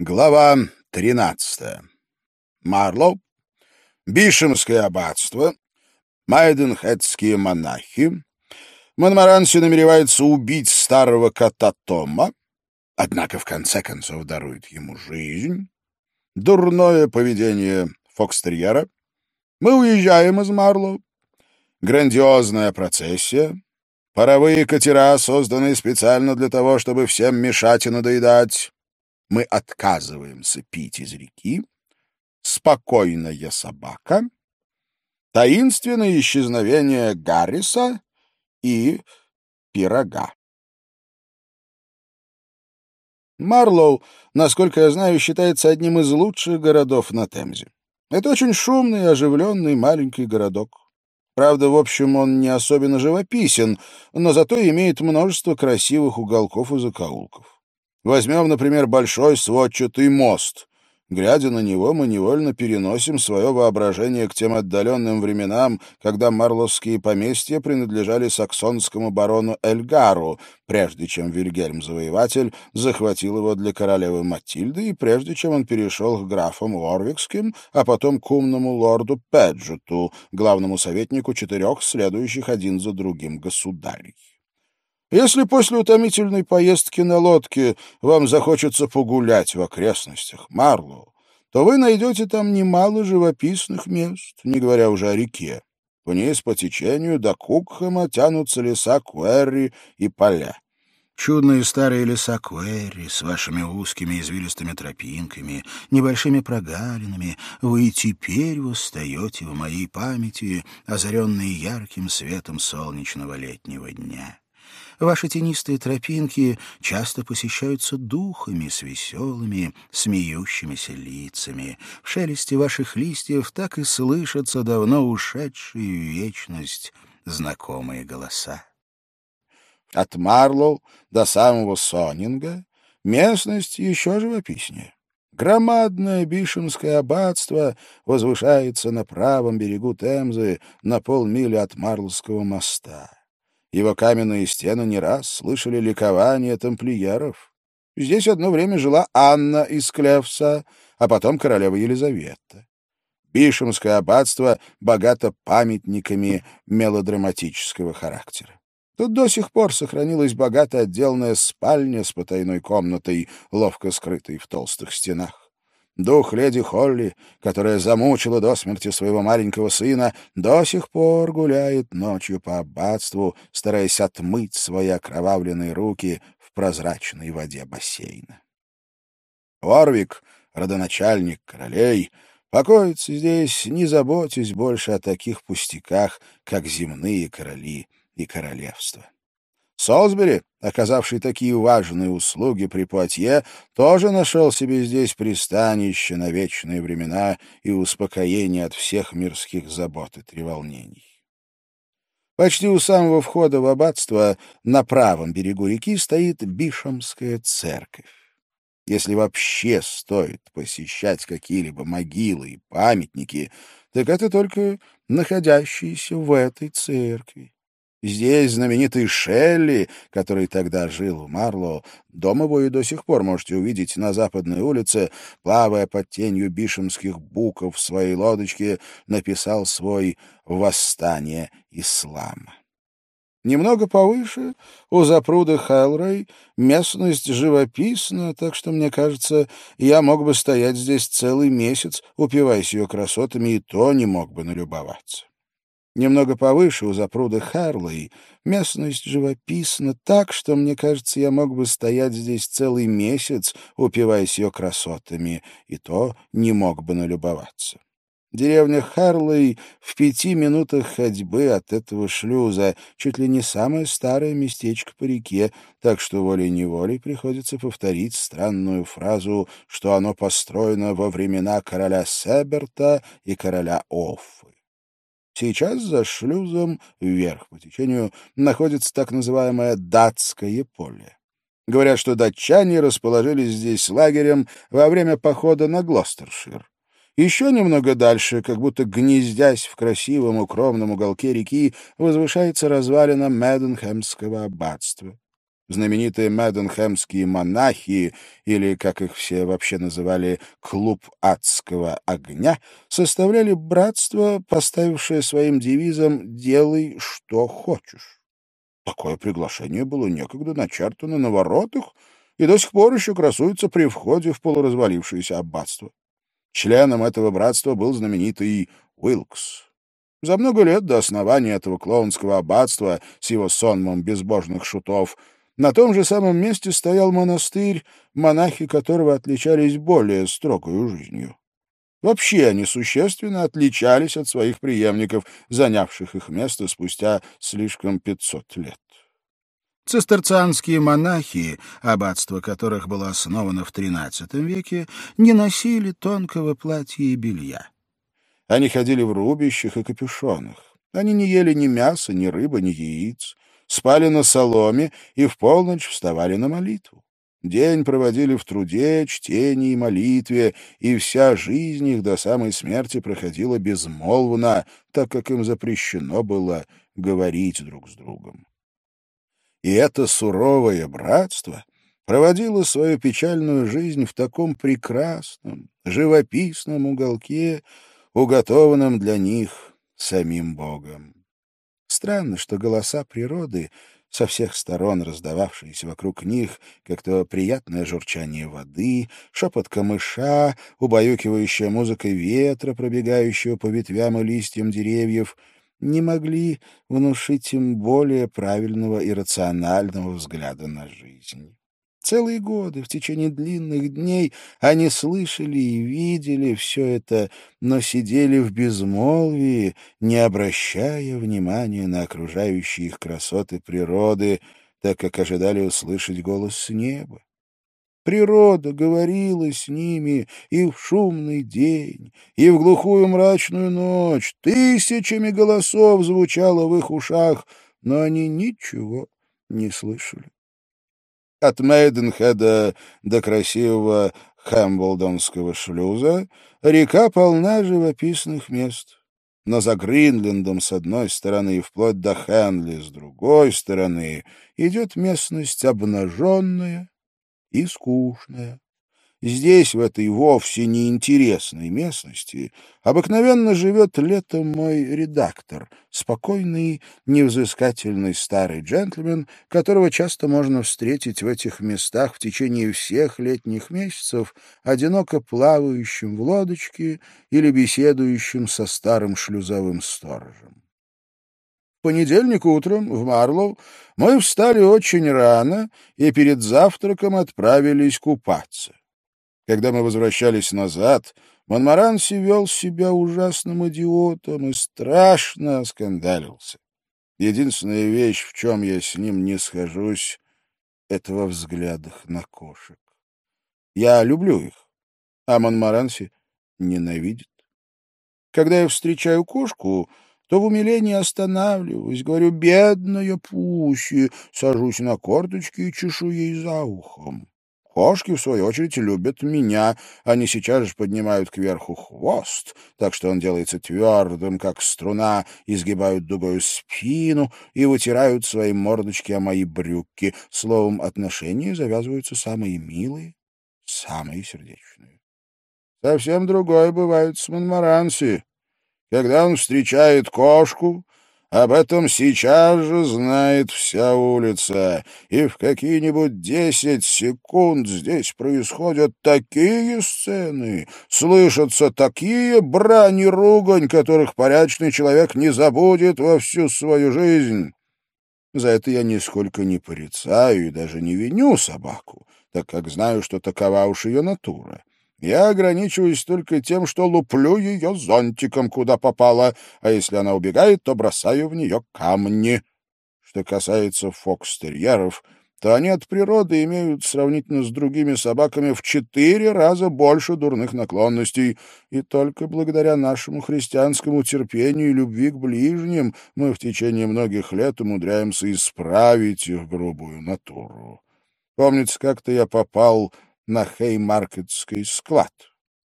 Глава 13. Марлоу, Бишемское аббатство, Майденхедские монахи. Монмаранси намеревается убить старого кота Тома, однако в конце концов дарует ему жизнь. Дурное поведение фокстерьера. Мы уезжаем из Марлоу. Грандиозная процессия. Паровые катера, созданные специально для того, чтобы всем мешать и надоедать мы отказываемся пить из реки, спокойная собака, таинственное исчезновение Гарриса и пирога. Марлоу, насколько я знаю, считается одним из лучших городов на Темзе. Это очень шумный оживленный маленький городок. Правда, в общем, он не особенно живописен, но зато имеет множество красивых уголков и закоулков. Возьмем, например, большой сводчатый мост. Глядя на него, мы невольно переносим свое воображение к тем отдаленным временам, когда марловские поместья принадлежали саксонскому барону Эльгару, прежде чем Вильгельм-завоеватель захватил его для королевы Матильды и прежде чем он перешел к графам Уорвикским, а потом к умному лорду Педжету, главному советнику четырех следующих один за другим государей. Если после утомительной поездки на лодке вам захочется погулять в окрестностях Марлоу, то вы найдете там немало живописных мест, не говоря уже о реке. Вниз по течению до Кукхэма тянутся леса Куэрри и поля. Чудные старые леса Куэрри с вашими узкими извилистыми тропинками, небольшими прогалинами, вы и теперь восстаете в моей памяти, озаренные ярким светом солнечного летнего дня. Ваши тенистые тропинки часто посещаются духами с веселыми, смеющимися лицами. В шелесте ваших листьев так и слышатся давно ушедшие в вечность знакомые голоса. От Марлоу до самого Сонинга местность еще живописнее. Громадное Бишемское аббатство возвышается на правом берегу Темзы на полмили от Марлского моста. Его каменные стены не раз слышали ликование тамплиеров. Здесь одно время жила Анна из Клевса, а потом королева Елизавета. Бишемское аббатство богато памятниками мелодраматического характера. Тут до сих пор сохранилась богато отделанная спальня с потайной комнатой, ловко скрытой в толстых стенах. Дух леди Холли, которая замучила до смерти своего маленького сына, до сих пор гуляет ночью по аббатству, стараясь отмыть свои окровавленные руки в прозрачной воде бассейна. Орвик, родоначальник королей, покоится здесь, не заботясь больше о таких пустяках, как земные короли и королевства. Солсбери, оказавший такие важные услуги при Пуатье, тоже нашел себе здесь пристанище на вечные времена и успокоение от всех мирских забот и треволнений. Почти у самого входа в аббатство на правом берегу реки стоит Бишамская церковь. Если вообще стоит посещать какие-либо могилы и памятники, так это только находящиеся в этой церкви. Здесь знаменитый Шелли, который тогда жил в Марлоу, дом его и до сих пор можете увидеть на западной улице, плавая под тенью бишемских буков в своей лодочке, написал свой «Восстание ислама». Немного повыше, у запруда Хелрей, местность живописна, так что, мне кажется, я мог бы стоять здесь целый месяц, упиваясь ее красотами, и то не мог бы налюбоваться. Немного повыше, у запруда Харлей, местность живописна так, что, мне кажется, я мог бы стоять здесь целый месяц, упиваясь ее красотами, и то не мог бы налюбоваться. Деревня Харлей в пяти минутах ходьбы от этого шлюза, чуть ли не самое старое местечко по реке, так что волей-неволей приходится повторить странную фразу, что оно построено во времена короля Себерта и короля Оффы. Сейчас за шлюзом вверх по течению находится так называемое датское поле. Говорят, что датчане расположились здесь лагерем во время похода на Глостершир. Еще немного дальше, как будто гнездясь в красивом укромном уголке реки, возвышается развалина Меденхэмского аббатства. Знаменитые Мэдденхэмские монахи, или, как их все вообще называли, «клуб адского огня», составляли братство, поставившее своим девизом «делай, что хочешь». Такое приглашение было некогда начертано на воротах и до сих пор еще красуется при входе в полуразвалившееся аббатство. Членом этого братства был знаменитый Уилкс. За много лет до основания этого клоунского аббатства с его сонмом безбожных шутов на том же самом месте стоял монастырь, монахи которого отличались более строгой жизнью. Вообще они существенно отличались от своих преемников, занявших их место спустя слишком 500 лет. Цистерцианские монахи, аббатство которых было основано в XIII веке, не носили тонкого платья и белья. Они ходили в рубищах и капюшонах. Они не ели ни мяса, ни рыбы, ни яиц, спали на соломе и в полночь вставали на молитву. День проводили в труде, чтении и молитве, и вся жизнь их до самой смерти проходила безмолвно, так как им запрещено было говорить друг с другом. И это суровое братство проводило свою печальную жизнь в таком прекрасном, живописном уголке, уготованном для них самим Богом. Странно, что голоса природы, со всех сторон раздававшиеся вокруг них, как то приятное журчание воды, шепот камыша, убаюкивающая музыка ветра, пробегающего по ветвям и листьям деревьев — не могли внушить им более правильного и рационального взгляда на жизнь. Целые годы, в течение длинных дней, они слышали и видели все это, но сидели в безмолвии, не обращая внимания на окружающие их красоты природы, так как ожидали услышать голос с неба. Природа говорила с ними и в шумный день, и в глухую мрачную ночь. Тысячами голосов звучало в их ушах, но они ничего не слышали. От Мейденхеда до красивого Хэмблдонского шлюза река полна живописных мест. Но за Гринлендом с одной стороны и вплоть до Хенли с другой стороны идет местность обнаженная, и скучная. Здесь, в этой вовсе неинтересной местности, обыкновенно живет летом мой редактор, спокойный, невзыскательный старый джентльмен, которого часто можно встретить в этих местах в течение всех летних месяцев, одиноко плавающим в лодочке или беседующим со старым шлюзовым сторожем понедельник утром в Марлоу мы встали очень рано и перед завтраком отправились купаться. Когда мы возвращались назад, Монмаранси вел себя ужасным идиотом и страшно скандалился. Единственная вещь, в чем я с ним не схожусь, — это во взглядах на кошек. Я люблю их, а Монмаранси ненавидит. Когда я встречаю кошку, то в умилении останавливаюсь, говорю «бедная Пуси», сажусь на корточки и чешу ей за ухом. Кошки, в свою очередь, любят меня. Они сейчас же поднимают кверху хвост, так что он делается твердым, как струна, изгибают дугою спину и вытирают свои мордочки о мои брюки. Словом, отношения завязываются самые милые, самые сердечные. Совсем другое бывает с Монмаранси. Когда он встречает кошку, об этом сейчас же знает вся улица, и в какие-нибудь десять секунд здесь происходят такие сцены, слышатся такие брани ругань, которых порядочный человек не забудет во всю свою жизнь. За это я нисколько не порицаю и даже не виню собаку, так как знаю, что такова уж ее натура. Я ограничиваюсь только тем, что луплю ее зонтиком, куда попало, а если она убегает, то бросаю в нее камни. Что касается фокстерьеров, то они от природы имеют сравнительно с другими собаками в четыре раза больше дурных наклонностей, и только благодаря нашему христианскому терпению и любви к ближним мы в течение многих лет умудряемся исправить их грубую натуру. Помнится, как-то я попал на Хеймаркетский склад.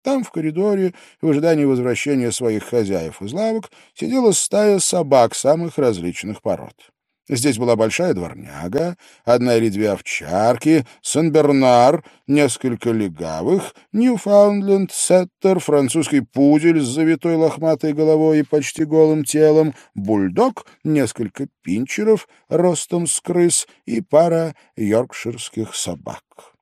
Там, в коридоре, в ожидании возвращения своих хозяев из лавок, сидела стая собак самых различных пород. Здесь была большая дворняга, одна или две овчарки, Сен-Бернар, несколько легавых, Ньюфаундленд, Сеттер, французский пудель с завитой лохматой головой и почти голым телом, бульдог, несколько пинчеров ростом с крыс и пара йоркширских собак.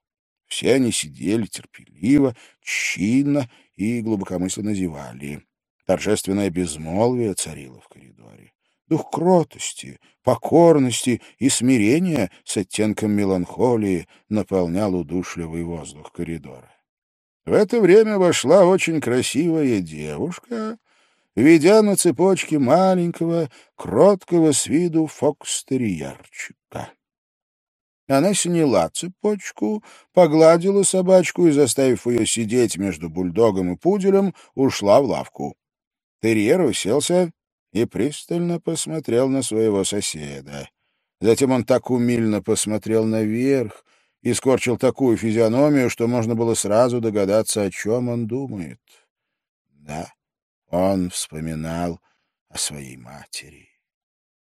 Все они сидели терпеливо, чинно и глубокомысленно зевали. Торжественное безмолвие царило в коридоре. Дух кротости, покорности и смирения с оттенком меланхолии наполнял удушливый воздух коридора. В это время вошла очень красивая девушка, ведя на цепочке маленького, кроткого с виду фокстерьерчика. Она сняла цепочку, погладила собачку и, заставив ее сидеть между бульдогом и пуделем, ушла в лавку. Терьер уселся и пристально посмотрел на своего соседа. Затем он так умильно посмотрел наверх и скорчил такую физиономию, что можно было сразу догадаться, о чем он думает. Да, он вспоминал о своей матери.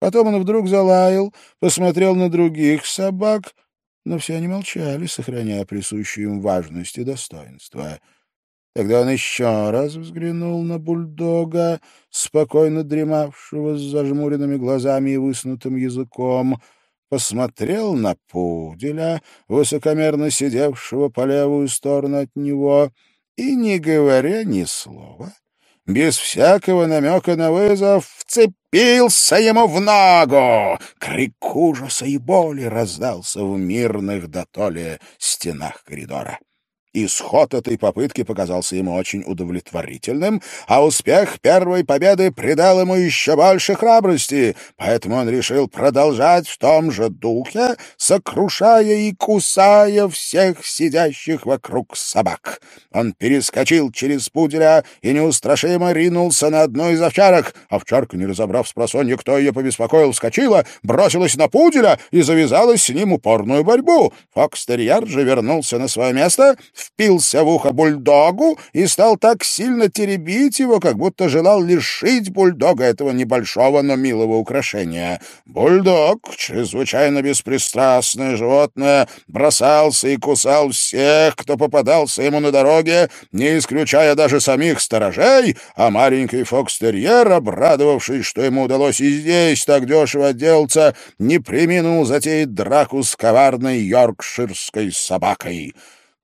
Потом он вдруг залаял, посмотрел на других собак, но все они молчали, сохраняя присущую им важность и достоинство — Тогда он еще раз взглянул на бульдога, спокойно дремавшего с зажмуренными глазами и высунутым языком, посмотрел на пуделя, высокомерно сидевшего по левую сторону от него, и, не говоря ни слова, без всякого намека на вызов, вцепился ему в ногу. Крик ужаса и боли раздался в мирных дотоле стенах коридора. Исход этой попытки показался ему очень удовлетворительным, а успех первой победы придал ему еще больше храбрости, поэтому он решил продолжать в том же духе, сокрушая и кусая всех сидящих вокруг собак. Он перескочил через пуделя и неустрашимо ринулся на одну из овчарок. Овчарка, не разобрав с просонья, кто ее побеспокоил, вскочила, бросилась на пуделя и завязалась с ним упорную борьбу. Фокстерьер же вернулся на свое место — впился в ухо бульдогу и стал так сильно теребить его, как будто желал лишить бульдога этого небольшого, но милого украшения. Бульдог, чрезвычайно беспристрастное животное, бросался и кусал всех, кто попадался ему на дороге, не исключая даже самих сторожей, а маленький фокстерьер, обрадовавшись, что ему удалось и здесь так дешево отделаться, не приминул затеять драку с коварной йоркширской собакой.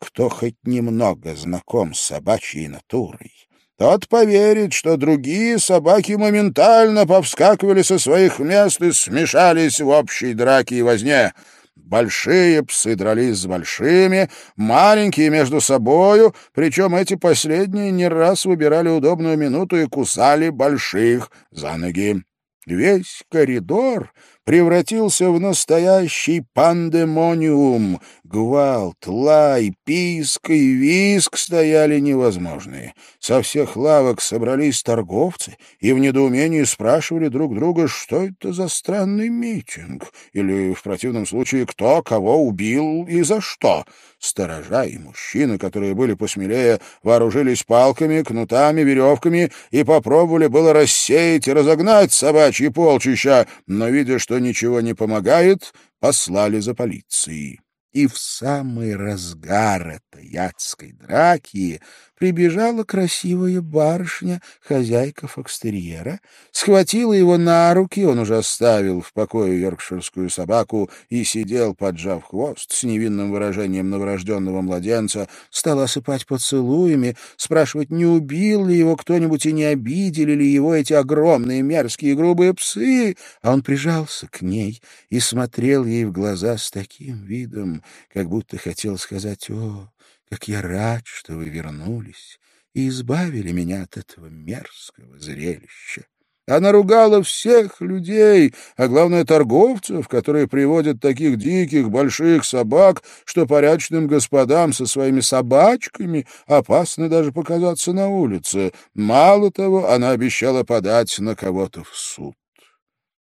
Кто хоть немного знаком с собачьей натурой, тот поверит, что другие собаки моментально повскакивали со своих мест и смешались в общей драке и возне. Большие псы дрались с большими, маленькие между собою, причем эти последние не раз выбирали удобную минуту и кусали больших за ноги. Весь коридор превратился в настоящий пандемониум. Гвалт, лай, писк и виск стояли невозможные. Со всех лавок собрались торговцы и в недоумении спрашивали друг друга, что это за странный митинг, или, в противном случае, кто кого убил и за что. Сторожа и мужчины, которые были посмелее, вооружились палками, кнутами, веревками и попробовали было рассеять и разогнать собачьи полчища, но, видя, что ничего не помогает, послали за полицией. И в самый разгар этой ядской драки прибежала красивая барышня, хозяйка фокстерьера, схватила его на руки, он уже оставил в покое йоркширскую собаку и сидел, поджав хвост, с невинным выражением новорожденного младенца, стал осыпать поцелуями, спрашивать, не убил ли его кто-нибудь и не обидели ли его эти огромные мерзкие грубые псы, а он прижался к ней и смотрел ей в глаза с таким видом, как будто хотел сказать «О, как я рад, что вы вернулись и избавили меня от этого мерзкого зрелища. Она ругала всех людей, а главное торговцев, которые приводят таких диких больших собак, что порядочным господам со своими собачками опасно даже показаться на улице. Мало того, она обещала подать на кого-то в суд.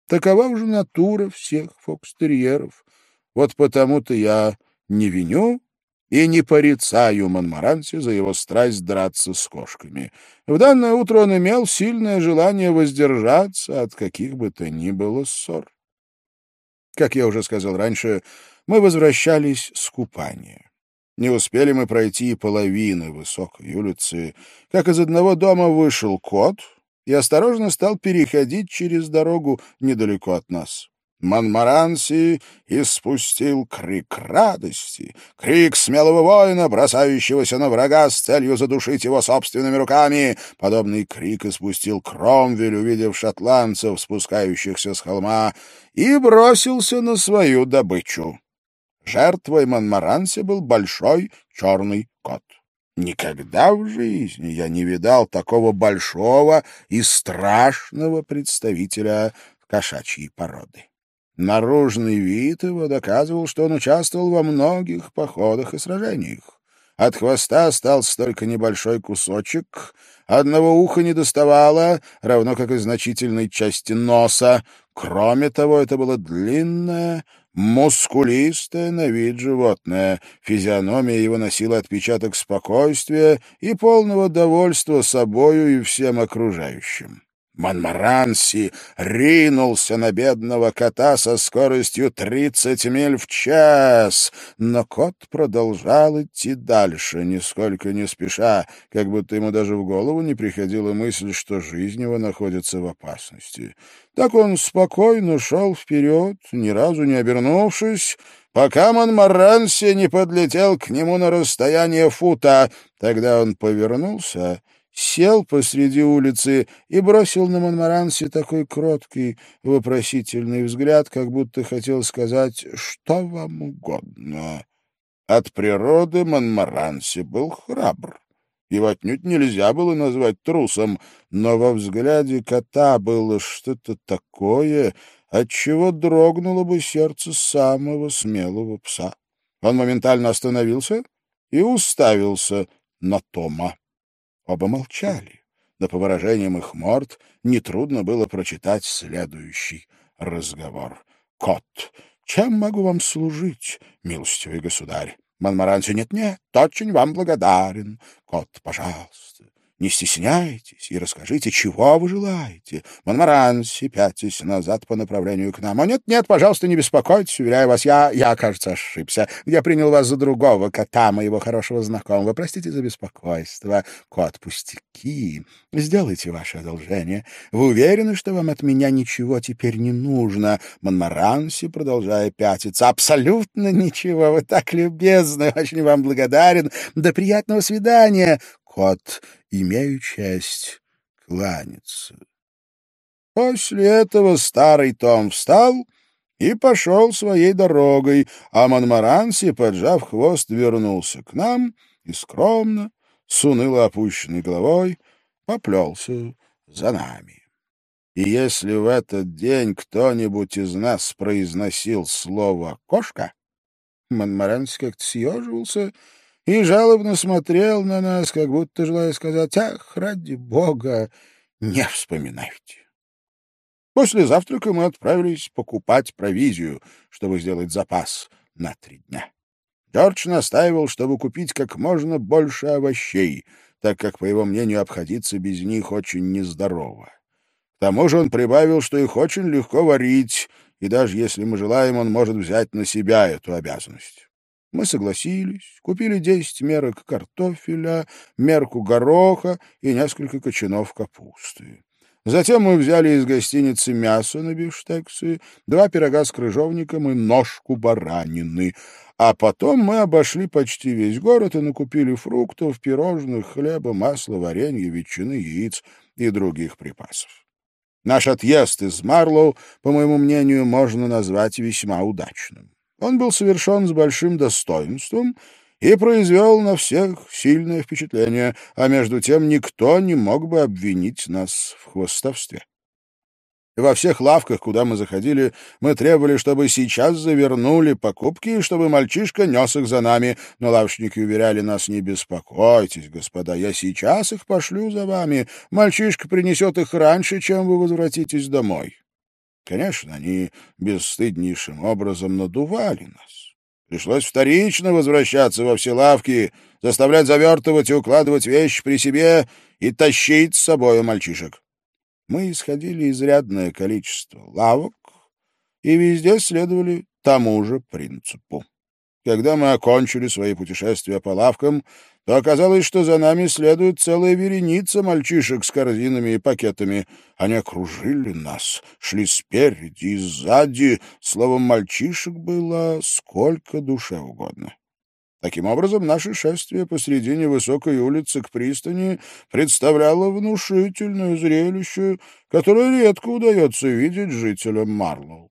Такова уже натура всех фокстерьеров. Вот потому-то я не виню и не порицаю Монмаранси за его страсть драться с кошками. В данное утро он имел сильное желание воздержаться от каких бы то ни было ссор. Как я уже сказал раньше, мы возвращались с купания. Не успели мы пройти и половины высокой улицы, как из одного дома вышел кот и осторожно стал переходить через дорогу недалеко от нас. Монмаранси испустил крик радости, крик смелого воина, бросающегося на врага с целью задушить его собственными руками. Подобный крик испустил Кромвель, увидев шотландцев, спускающихся с холма, и бросился на свою добычу. Жертвой Монмаранси был большой черный кот. Никогда в жизни я не видал такого большого и страшного представителя кошачьей породы. Наружный вид его доказывал, что он участвовал во многих походах и сражениях. От хвоста остался только небольшой кусочек, одного уха не доставало, равно как и значительной части носа. Кроме того, это было длинное, мускулистое на вид животное. Физиономия его носила отпечаток спокойствия и полного довольства собою и всем окружающим. Монмаранси ринулся на бедного кота со скоростью тридцать миль в час, но кот продолжал идти дальше, нисколько не спеша, как будто ему даже в голову не приходила мысль, что жизнь его находится в опасности. Так он спокойно шел вперед, ни разу не обернувшись, пока Монмаранси не подлетел к нему на расстояние фута. Тогда он повернулся — сел посреди улицы и бросил на Монмаранси такой кроткий, вопросительный взгляд, как будто хотел сказать «что вам угодно». От природы Монмаранси был храбр. Его отнюдь нельзя было назвать трусом, но во взгляде кота было что-то такое, от чего дрогнуло бы сердце самого смелого пса. Он моментально остановился и уставился на Тома. Оба молчали, но по выражениям их морд нетрудно было прочитать следующий разговор. «Кот, чем могу вам служить, милостивый государь?» Монмаранси «Нет-нет, очень вам благодарен. Кот, пожалуйста, не стесняйтесь и расскажите, чего вы желаете. Монмаранси, пятьтесь назад по направлению к нам. О, нет-нет, пожалуйста, не беспокойтесь, уверяю вас, я, я, кажется, ошибся. Я принял вас за другого кота, моего хорошего знакомого. Простите за беспокойство. Кот, пустяки. Сделайте ваше одолжение. Вы уверены, что вам от меня ничего теперь не нужно? Монмаранси, продолжая пятиться, абсолютно ничего. Вы так любезны, очень вам благодарен. До приятного свидания. Кот имею честь кланяться. После этого старый Том встал и пошел своей дорогой, а Монмаранси, поджав хвост, вернулся к нам и скромно, с уныло опущенной головой, поплелся за нами. И если в этот день кто-нибудь из нас произносил слово «кошка», Монмаранси как-то съеживался и жалобно смотрел на нас, как будто желая сказать «Ах, ради бога, не вспоминайте». После завтрака мы отправились покупать провизию, чтобы сделать запас на три дня. Джордж настаивал, чтобы купить как можно больше овощей, так как, по его мнению, обходиться без них очень нездорово. К тому же он прибавил, что их очень легко варить, и даже если мы желаем, он может взять на себя эту обязанность. Мы согласились, купили десять мерок картофеля, мерку гороха и несколько кочанов капусты. Затем мы взяли из гостиницы мясо на бифштексы, два пирога с крыжовником и ножку баранины. А потом мы обошли почти весь город и накупили фруктов, пирожных, хлеба, масла, варенья, ветчины, яиц и других припасов. Наш отъезд из Марлоу, по моему мнению, можно назвать весьма удачным. Он был совершен с большим достоинством и произвел на всех сильное впечатление, а между тем никто не мог бы обвинить нас в хвостовстве. Во всех лавках, куда мы заходили, мы требовали, чтобы сейчас завернули покупки, и чтобы мальчишка нес их за нами. Но лавочники уверяли нас, не беспокойтесь, господа, я сейчас их пошлю за вами. Мальчишка принесет их раньше, чем вы возвратитесь домой. Конечно, они бесстыднейшим образом надували нас. Пришлось вторично возвращаться во все лавки, заставлять завертывать и укладывать вещи при себе и тащить с собой мальчишек. Мы исходили изрядное количество лавок, и везде следовали тому же принципу. Когда мы окончили свои путешествия по лавкам, то оказалось, что за нами следует целая вереница мальчишек с корзинами и пакетами. Они окружили нас, шли спереди и сзади. Словом, мальчишек было сколько душе угодно. Таким образом, наше шествие посредине высокой улицы к пристани представляло внушительное зрелище, которое редко удается видеть жителям Марлоу.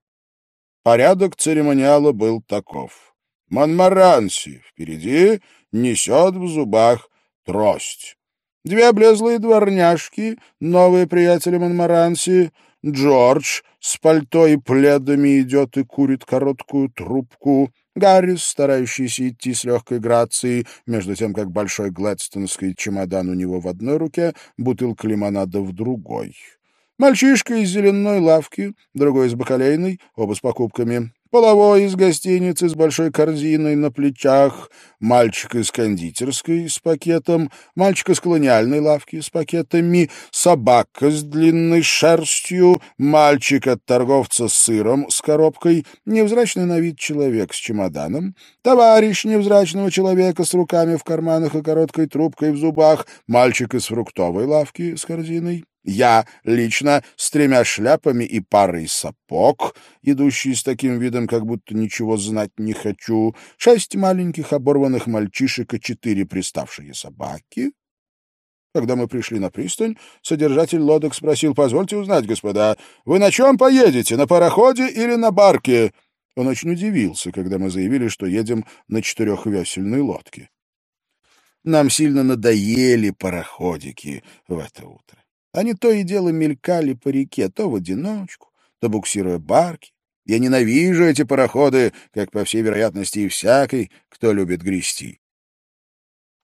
Порядок церемониала был таков. Монмаранси впереди несет в зубах трость. Две облезлые дворняжки, новые приятели Монмаранси, Джордж с пальто и пледами идет и курит короткую трубку, Гаррис, старающийся идти с легкой грацией, между тем, как большой гладстонский чемодан у него в одной руке, бутылка лимонада в другой. Мальчишка из зеленой лавки, другой из бакалейной, оба с покупками. Половой из гостиницы с большой корзиной на плечах, мальчик из кондитерской с пакетом, мальчик из колониальной лавки с пакетами, собака с длинной шерстью, мальчик от торговца с сыром с коробкой, невзрачный на вид человек с чемоданом, товарищ невзрачного человека с руками в карманах и короткой трубкой в зубах, мальчик из фруктовой лавки с корзиной, я лично с тремя шляпами и парой сапог, идущий с таким видом, как будто ничего знать не хочу, шесть маленьких оборванных мальчишек и четыре приставшие собаки. Когда мы пришли на пристань, содержатель лодок спросил, «Позвольте узнать, господа, вы на чем поедете, на пароходе или на барке?» Он очень удивился, когда мы заявили, что едем на четырехвесельной лодке. Нам сильно надоели пароходики в это утро. Они то и дело мелькали по реке, то в одиночку, то буксируя барки. Я ненавижу эти пароходы, как, по всей вероятности, и всякий, кто любит грести.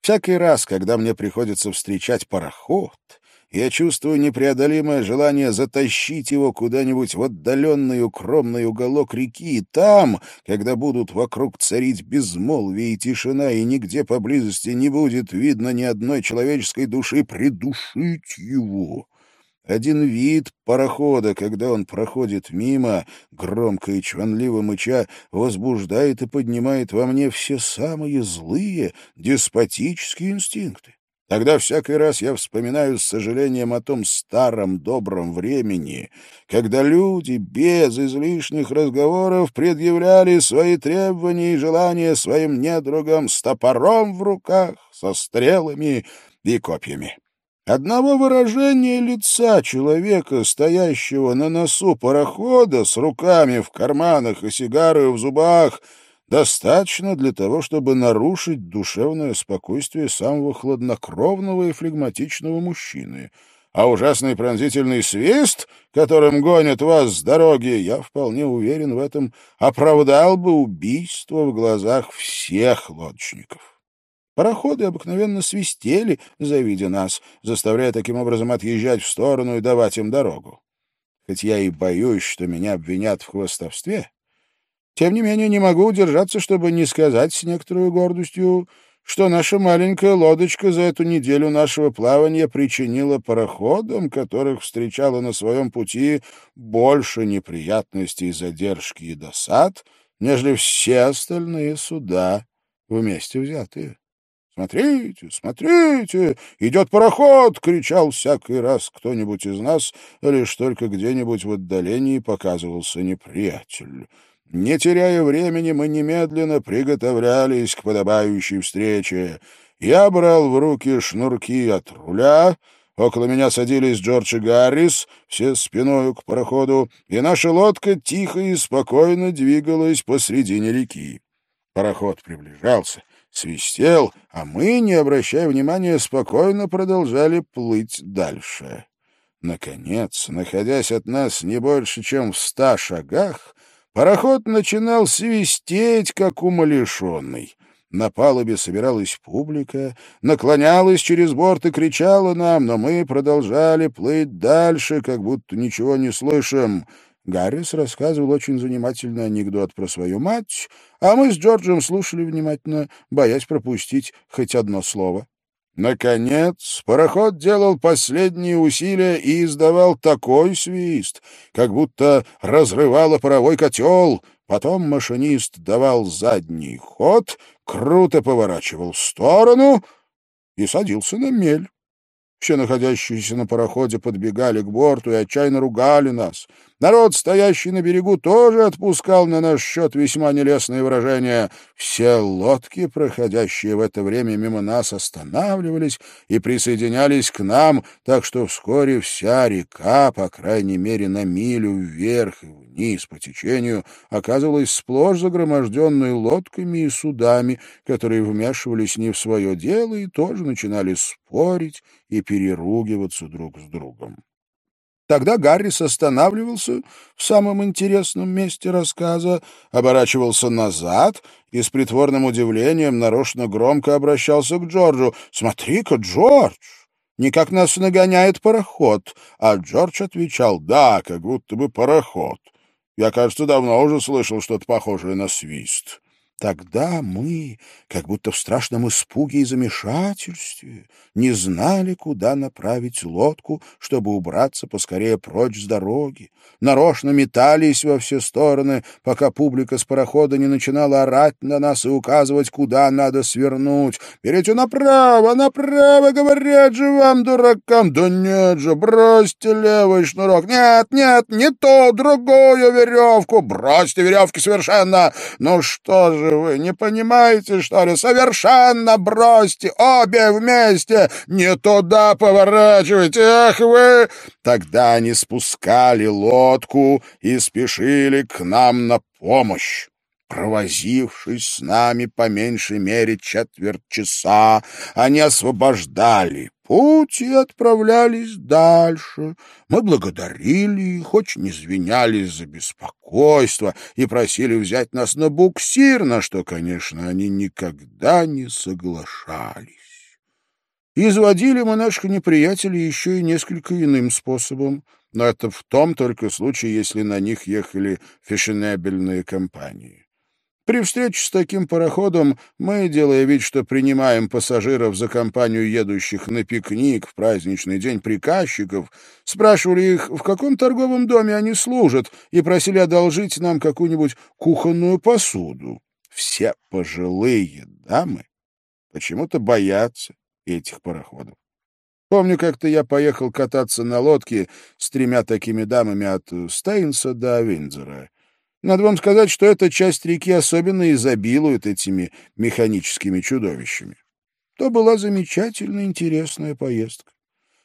Всякий раз, когда мне приходится встречать пароход, я чувствую непреодолимое желание затащить его куда-нибудь в отдаленный укромный уголок реки, и там, когда будут вокруг царить безмолвие и тишина, и нигде поблизости не будет видно ни одной человеческой души, придушить его. Один вид парохода, когда он проходит мимо, громко и чванливо мыча, возбуждает и поднимает во мне все самые злые, деспотические инстинкты. Тогда всякий раз я вспоминаю с сожалением о том старом добром времени, когда люди без излишних разговоров предъявляли свои требования и желания своим недругам с топором в руках, со стрелами и копьями. Одного выражения лица человека, стоящего на носу парохода с руками в карманах и сигарой в зубах — достаточно для того, чтобы нарушить душевное спокойствие самого хладнокровного и флегматичного мужчины. А ужасный пронзительный свист, которым гонят вас с дороги, я вполне уверен в этом, оправдал бы убийство в глазах всех лодочников. Пароходы обыкновенно свистели, завидя нас, заставляя таким образом отъезжать в сторону и давать им дорогу. Хоть я и боюсь, что меня обвинят в хвостовстве, тем не менее, не могу удержаться, чтобы не сказать с некоторой гордостью, что наша маленькая лодочка за эту неделю нашего плавания причинила пароходам, которых встречала на своем пути, больше неприятностей, задержки и досад, нежели все остальные суда вместе взятые. «Смотрите, смотрите! Идет пароход!» — кричал всякий раз кто-нибудь из нас, лишь только где-нибудь в отдалении показывался неприятель. Не теряя времени, мы немедленно приготовлялись к подобающей встрече. Я брал в руки шнурки от руля, около меня садились Джордж и Гаррис, все спиною к пароходу, и наша лодка тихо и спокойно двигалась посредине реки. Пароход приближался, свистел, а мы, не обращая внимания, спокойно продолжали плыть дальше. Наконец, находясь от нас не больше, чем в ста шагах, Пароход начинал свистеть, как умалишенный. На палубе собиралась публика, наклонялась через борт и кричала нам, но мы продолжали плыть дальше, как будто ничего не слышим. Гаррис рассказывал очень занимательный анекдот про свою мать, а мы с Джорджем слушали внимательно, боясь пропустить хоть одно слово. Наконец, пароход делал последние усилия и издавал такой свист, как будто разрывало паровой котел. Потом машинист давал задний ход, круто поворачивал в сторону и садился на мель. Все находящиеся на пароходе подбегали к борту и отчаянно ругали нас. Народ, стоящий на берегу, тоже отпускал на наш счет весьма нелестные выражения. Все лодки, проходящие в это время мимо нас, останавливались и присоединялись к нам, так что вскоре вся река, по крайней мере на милю вверх и вниз по течению, оказывалась сплошь загроможденной лодками и судами, которые вмешивались не в свое дело и тоже начинали спорить и переругиваться друг с другом. Тогда Гаррис останавливался в самом интересном месте рассказа, оборачивался назад и с притворным удивлением нарочно громко обращался к Джорджу. «Смотри-ка, Джордж! Никак нас нагоняет пароход!» А Джордж отвечал «Да, как будто бы пароход. Я, кажется, давно уже слышал что-то похожее на свист». Тогда мы, как будто в страшном испуге и замешательстве, не знали, куда направить лодку, чтобы убраться поскорее прочь с дороги. Нарочно метались во все стороны, пока публика с парохода не начинала орать на нас и указывать, куда надо свернуть. «Берите направо, направо, говорят же вам, дуракам!» «Да нет же, бросьте левый шнурок!» «Нет, нет, не то, другую веревку!» «Бросьте веревки совершенно!» «Ну что же вы, не понимаете, что ли? Совершенно бросьте обе вместе! Не туда поворачивайте! Ах вы!» Тогда они спускали лодку и спешили к нам на помощь. Провозившись с нами по меньшей мере четверть часа, они освобождали путь и отправлялись дальше. Мы благодарили их, очень извинялись за беспокойство и просили взять нас на буксир, на что, конечно, они никогда не соглашались. Изводили мы наших неприятелей еще и несколько иным способом, но это в том только случае, если на них ехали фешенебельные компании. При встрече с таким пароходом мы, делая вид, что принимаем пассажиров за компанию едущих на пикник в праздничный день приказчиков, спрашивали их, в каком торговом доме они служат, и просили одолжить нам какую-нибудь кухонную посуду. Все пожилые дамы почему-то боятся этих пароходов. Помню, как-то я поехал кататься на лодке с тремя такими дамами от Стейнса до Виндзора. Надо вам сказать, что эта часть реки особенно изобилует этими механическими чудовищами. То была замечательно интересная поездка.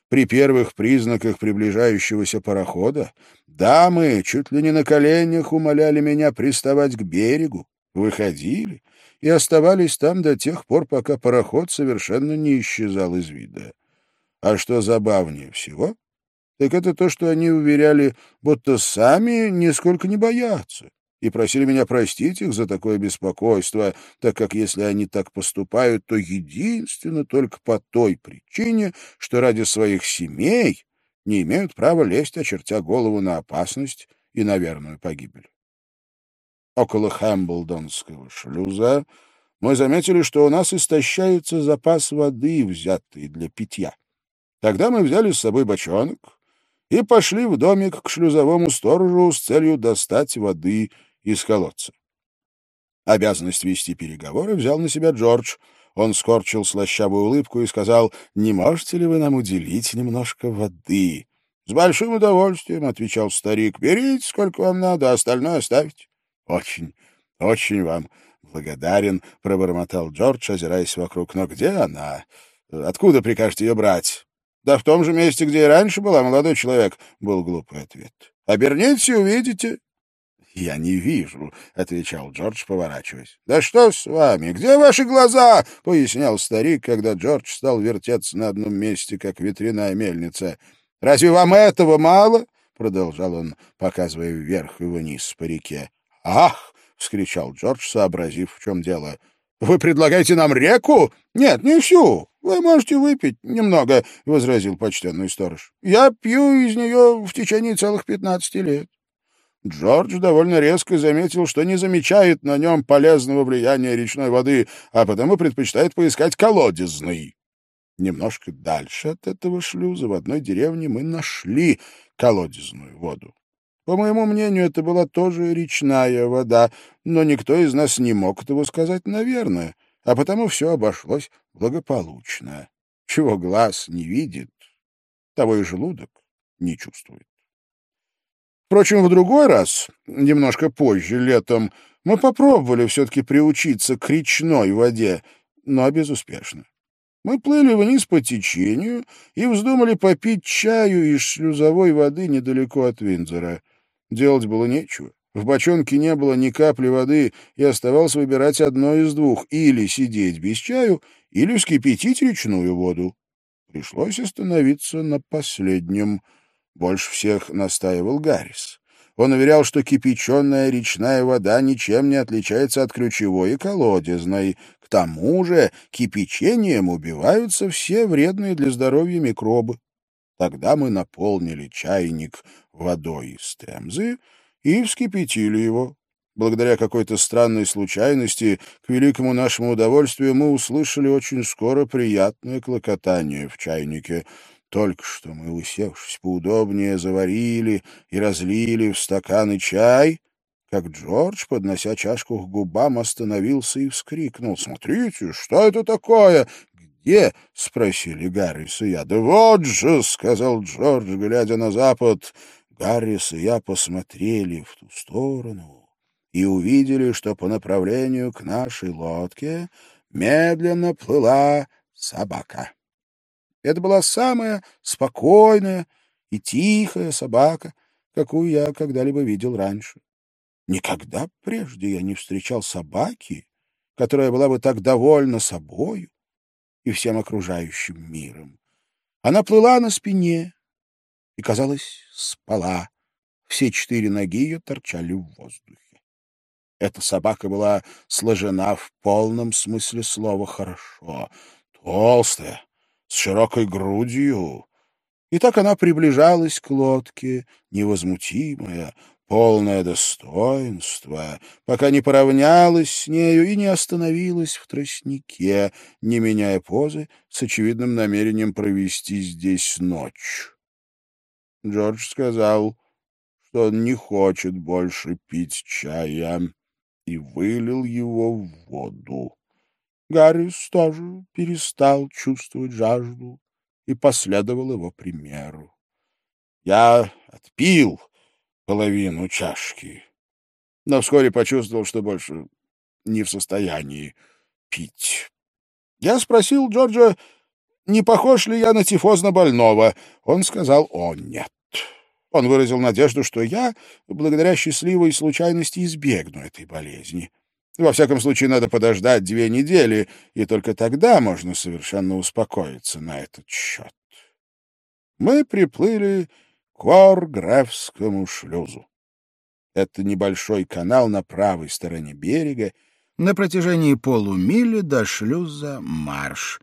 При первых признаках приближающегося парохода дамы чуть ли не на коленях умоляли меня приставать к берегу, выходили и оставались там до тех пор, пока пароход совершенно не исчезал из вида. А что забавнее всего, так это то, что они уверяли, будто сами нисколько не боятся, и просили меня простить их за такое беспокойство, так как если они так поступают, то единственно только по той причине, что ради своих семей не имеют права лезть, очертя голову на опасность и на верную погибель. Около Хэмблдонского шлюза мы заметили, что у нас истощается запас воды, взятый для питья. Тогда мы взяли с собой бочонок и пошли в домик к шлюзовому сторожу с целью достать воды из колодца. Обязанность вести переговоры взял на себя Джордж. Он скорчил слащавую улыбку и сказал, «Не можете ли вы нам уделить немножко воды?» «С большим удовольствием», — отвечал старик. «Берите, сколько вам надо, а остальное оставьте». «Очень, очень вам благодарен», — пробормотал Джордж, озираясь вокруг. «Но где она? Откуда прикажете ее брать?» «Да в том же месте, где и раньше была, молодой человек», — был глупый ответ. «Обернитесь и увидите». «Я не вижу», — отвечал Джордж, поворачиваясь. «Да что с вами? Где ваши глаза?» — пояснял старик, когда Джордж стал вертеться на одном месте, как ветряная мельница. «Разве вам этого мало?» — продолжал он, показывая вверх и вниз по реке. «Ах!» — вскричал Джордж, сообразив, в чем дело. «Вы предлагаете нам реку?» «Нет, не всю. Вы можете выпить немного», — возразил почтенный сторож. «Я пью из нее в течение целых пятнадцати лет». Джордж довольно резко заметил, что не замечает на нем полезного влияния речной воды, а потому предпочитает поискать колодезный. Немножко дальше от этого шлюза в одной деревне мы нашли колодезную воду. По моему мнению, это была тоже речная вода, но никто из нас не мог этого сказать наверное, а потому все обошлось благополучно. Чего глаз не видит, того и желудок не чувствует. Впрочем, в другой раз, немножко позже, летом, мы попробовали все-таки приучиться к речной воде, но безуспешно. Мы плыли вниз по течению и вздумали попить чаю из шлюзовой воды недалеко от Виндзора. Делать было нечего. В бочонке не было ни капли воды, и оставалось выбирать одно из двух — или сидеть без чаю, или вскипятить речную воду. Пришлось остановиться на последнем. Больше всех настаивал Гаррис. Он уверял, что кипяченая речная вода ничем не отличается от ключевой и колодезной. К тому же кипячением убиваются все вредные для здоровья микробы. Тогда мы наполнили чайник водой из Темзы и вскипятили его. Благодаря какой-то странной случайности, к великому нашему удовольствию, мы услышали очень скоро приятное клокотание в чайнике. Только что мы, усевшись поудобнее, заварили и разлили в стаканы чай, как Джордж, поднося чашку к губам, остановился и вскрикнул. «Смотрите, что это такое? Где?» — спросили Гаррис и я. «Да вот же!» — сказал Джордж, глядя на запад. Гаррис и я посмотрели в ту сторону и увидели, что по направлению к нашей лодке медленно плыла собака. Это была самая спокойная и тихая собака, какую я когда-либо видел раньше. Никогда прежде я не встречал собаки, которая была бы так довольна собою и всем окружающим миром. Она плыла на спине и, казалось, спала. Все четыре ноги ее торчали в воздухе. Эта собака была сложена в полном смысле слова хорошо, толстая, с широкой грудью. И так она приближалась к лодке, невозмутимая, полное достоинство, пока не поравнялась с нею и не остановилась в тростнике, не меняя позы, с очевидным намерением провести здесь ночь. Джордж сказал, что он не хочет больше пить чая, и вылил его в воду. Гаррис тоже перестал чувствовать жажду и последовал его примеру. Я отпил половину чашки. Но вскоре почувствовал, что больше не в состоянии пить. Я спросил Джорджа, не похож ли я на тифозно больного. Он сказал, о, нет. Он выразил надежду, что я, благодаря счастливой случайности, избегну этой болезни. Во всяком случае, надо подождать две недели, и только тогда можно совершенно успокоиться на этот счет. Мы приплыли к Орграфскому шлюзу. Это небольшой канал на правой стороне берега, на протяжении полумили до шлюза Марш.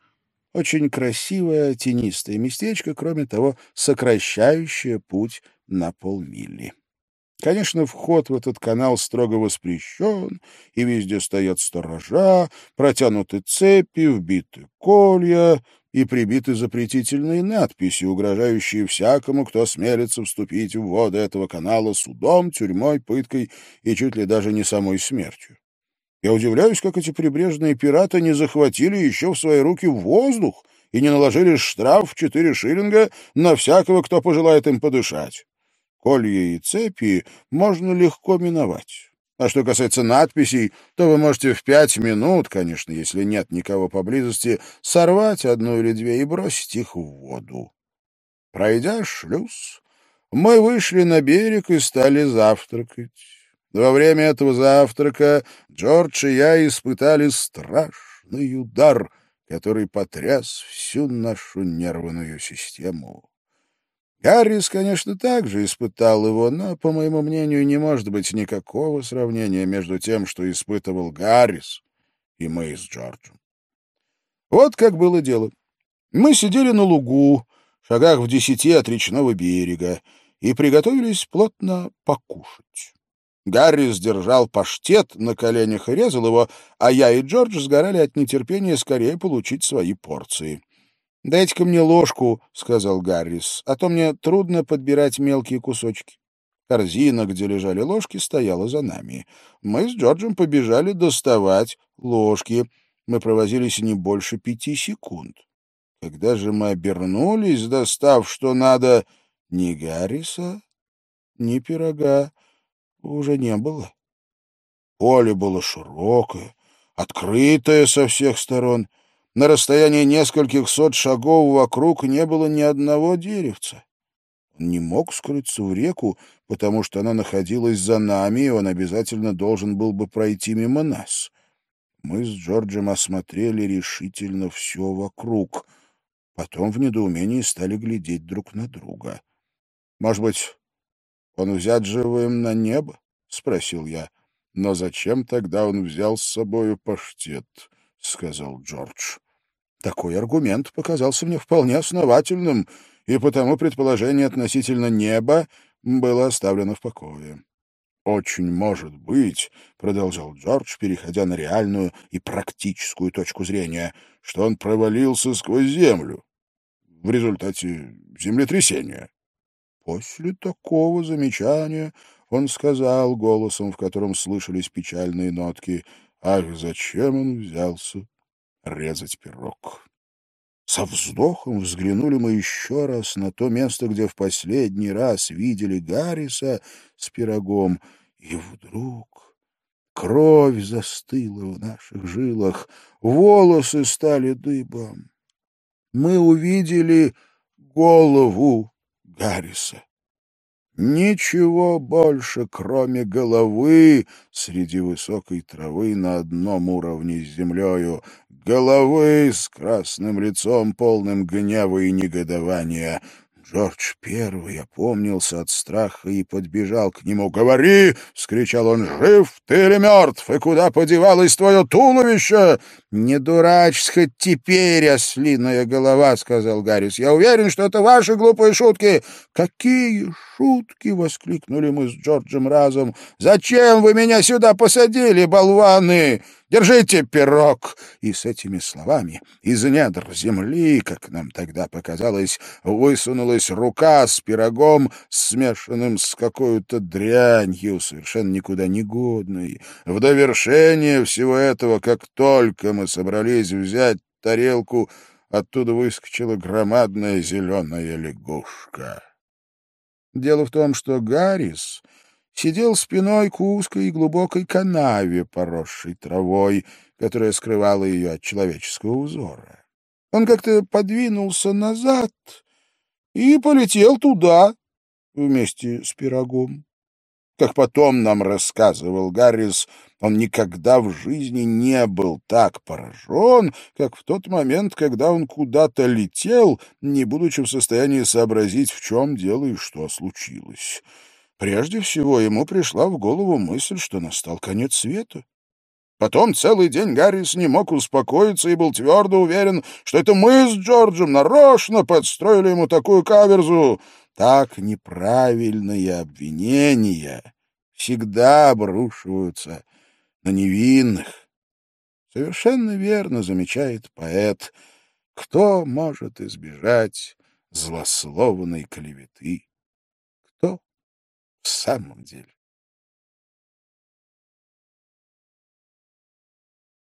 Очень красивое тенистое местечко, кроме того, сокращающее путь на полмили. Конечно, вход в этот канал строго воспрещен, и везде стоят сторожа, протянуты цепи, вбиты колья, и прибиты запретительные надписи, угрожающие всякому, кто смелится вступить в воды этого канала судом, тюрьмой, пыткой и чуть ли даже не самой смертью. Я удивляюсь, как эти прибрежные пираты не захватили еще в свои руки воздух и не наложили штраф в четыре шиллинга на всякого, кто пожелает им подышать. Колья и цепи можно легко миновать. А что касается надписей, то вы можете в пять минут, конечно, если нет никого поблизости, сорвать одну или две и бросить их в воду. Пройдя шлюз, мы вышли на берег и стали завтракать. Во время этого завтрака Джордж и я испытали страшный удар, который потряс всю нашу нервную систему. Гаррис, конечно, также испытал его, но, по моему мнению, не может быть никакого сравнения между тем, что испытывал Гаррис и мы с Джорджем. Вот как было дело. Мы сидели на лугу, шагах в десяти от речного берега, и приготовились плотно покушать. Гаррис держал паштет на коленях и резал его, а я и Джордж сгорали от нетерпения скорее получить свои порции. «Дайте-ка мне ложку», — сказал Гаррис, — «а то мне трудно подбирать мелкие кусочки». Корзина, где лежали ложки, стояла за нами. Мы с Джорджем побежали доставать ложки. Мы провозились не больше пяти секунд. Когда же мы обернулись, достав, что надо, ни Гарриса, ни пирога уже не было. Поле было широкое, открытое со всех сторон. На расстоянии нескольких сот шагов вокруг не было ни одного деревца. Он не мог скрыться в реку, потому что она находилась за нами, и он обязательно должен был бы пройти мимо нас. Мы с Джорджем осмотрели решительно все вокруг. Потом в недоумении стали глядеть друг на друга. — Может быть, он взят живым на небо? — спросил я. — Но зачем тогда он взял с собою паштет? — сказал Джордж. Такой аргумент показался мне вполне основательным — и потому предположение относительно неба было оставлено в покое. «Очень может быть», — продолжал Джордж, переходя на реальную и практическую точку зрения, «что он провалился сквозь землю в результате землетрясения». После такого замечания он сказал голосом, в котором слышались печальные нотки, «Ах, зачем он взялся резать пирог?» Со вздохом взглянули мы еще раз на то место, где в последний раз видели Гарриса с пирогом, и вдруг кровь застыла в наших жилах, волосы стали дыбом. Мы увидели голову Гарриса. Ничего больше, кроме головы, среди высокой травы на одном уровне с землею, головы с красным лицом, полным гнева и негодования. Джордж первый опомнился от страха и подбежал к нему. «Говори!» — вскричал он. «Жив ты или мертв? И куда подевалось твое туловище?» «Не дурачься хоть теперь, ослиная голова!» — сказал Гаррис. «Я уверен, что это ваши глупые шутки!» «Какие шутки!» — воскликнули мы с Джорджем разом. «Зачем вы меня сюда посадили, болваны?» Держите пирог!» И с этими словами из недр земли, как нам тогда показалось, высунулась рука с пирогом, смешанным с какой-то дрянью, совершенно никуда не годной. В довершение всего этого, как только мы собрались взять тарелку, оттуда выскочила громадная зеленая лягушка. Дело в том, что Гаррис сидел спиной к узкой и глубокой канаве, поросшей травой, которая скрывала ее от человеческого узора. Он как-то подвинулся назад и полетел туда вместе с пирогом. Как потом нам рассказывал Гаррис, он никогда в жизни не был так поражен, как в тот момент, когда он куда-то летел, не будучи в состоянии сообразить, в чем дело и что случилось. Прежде всего ему пришла в голову мысль, что настал конец света. Потом целый день Гаррис не мог успокоиться и был твердо уверен, что это мы с Джорджем нарочно подстроили ему такую каверзу. Так неправильные обвинения всегда обрушиваются на невинных. Совершенно верно замечает поэт, кто может избежать злословной клеветы в самом деле.